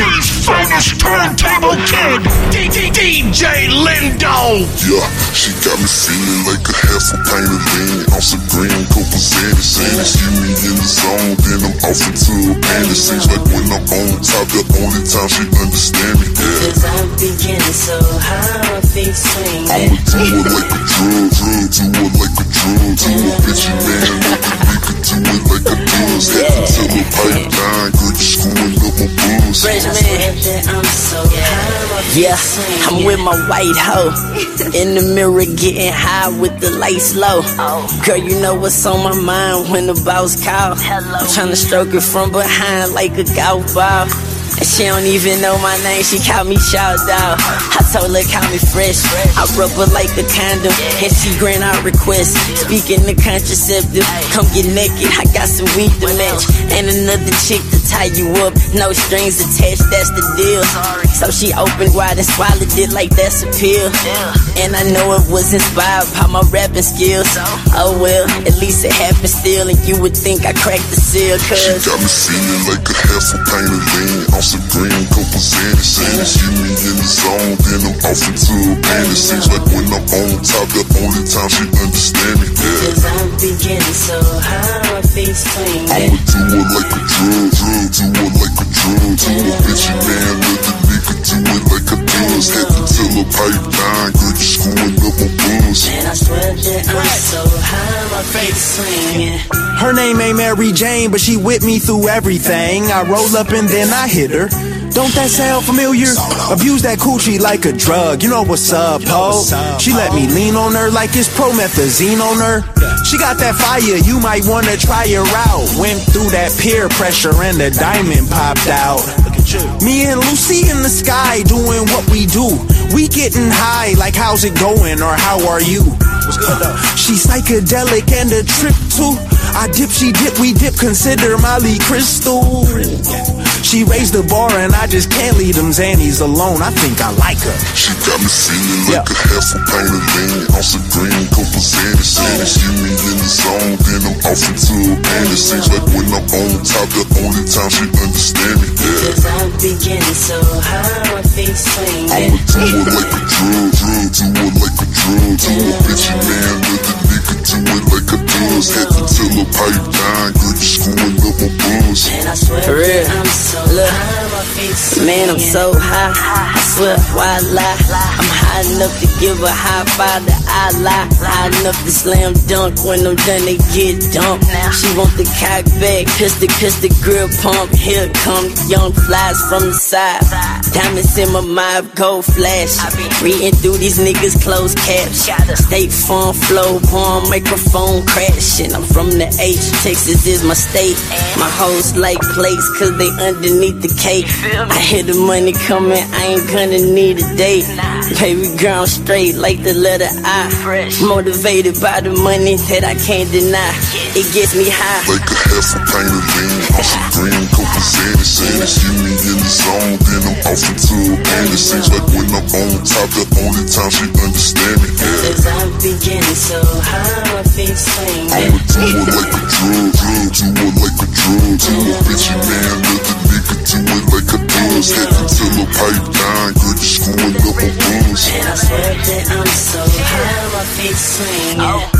House Turntable Kid, DJ Lindo. Yeah, she got me feeling like a half a pint of lean on some green cocoa sandy. Sandy, see me in the zone, then I'm off into a band. It seems like when I'm on top, the only time she understand me. Yeah. Cause I'm beginning so high, my feet swing. I'ma do it like a drug, drug, do it like a drug, do a bitchy man, Yeah. I'm with my white hoe. In the mirror, getting high with the lights low. Girl, you know what's on my mind when the boss call. I'm tryna stroke it from behind like a golf ball. And she don't even know my name, she call me shout out. I told her call me fresh. I rub her like a condom, and she grant our request. Speaking the contraceptive, come get naked. I got some weed to match, and another chick to tie you up. No strings attached, that's the deal. So she opened wide and swallowed it like that's a pill. And I know it was inspired by my rapping skills. Oh well, at least it happened still, and you would think I cracked the seal, She cause. got me feeling like a half a pint of on some green cocoa sandy. Sandy, me in the zone, then I'm off into a band. It seems like when I'm on top, the only time she understand me. Yeah. Cause I'm beginning so high, my feet swing. I'ma do it like a drug, drug, do it like a drug, do a bitchy man, let the nigga do it like a buzz. Had to tell her pipe down, girl, you screwing up my buzz. And I swear that I'm so high, my feet swinging. Her name ain't Mary Jane, but she with me through everything. I roll up and then I hit her. Don't that sound familiar? Abuse that coochie like a drug. You know what's up, ho? She let me lean on her like it's promethazine on her. She got that fire, you might wanna try her out. Went through that peer pressure and the diamond popped out. Me and Lucy in the sky doing what we do. We getting high, like how's it going or how are you? She psychedelic and a trip too. I dip, she dip, we dip, consider Molly Crystal. She raised the bar and I just can't leave them Zannies alone. I think I like her. She got me feeling like Yeah. a half a pint of lean on some green couple sandy. Sandy, see me in the zone, then I'm off into a band. It seems like when I'm on top, the only time she understand me. Yeah. Cause I'm beginning so high, my feet swinging. I'ma do it like a drug, drug, do it like a drug, do a bitchy man, let the nigga do it like a buzz. Had to tell her pipe down, girl, screwing up my buzz. And I swear For real. that I'm so Look. high, my feet. Man, I'm so high. I swear, why lie? I'm high enough to give a high five to Allah. High enough to slam dunk. When I'm done, they get dumped. She want the cock back, pistol, pistol, grill pump. Here come the young flies from the side. Diamonds in my mouth, gold flash. Reading through these niggas' closed caps. State farm flow, bomb, microphone crashing. I'm from the H, Texas is my state. My hoes like plates, cause they underneath the cake. I hear the money coming, I ain't gonna need a date. Baby girl, I'm straight like the letter I. Fresh. Motivated by the money that I can't deny. It gets me high. Like a half a pint of lean on some green cocoa sandy. Sandy, see me in the zone, then I'm off into a band. It seems like when I'm on top, the only time she understand me. Yeah. Cause I'm beginning so high, my feet swinging. I'ma do it like a drug, drug, do it like a drug, do a bitchy man, let the nigga do it like a buzz. Had to tell her pipe down, girl, you screwing up my buzz. And I swear that I'm so high, my feet swinging. Oh.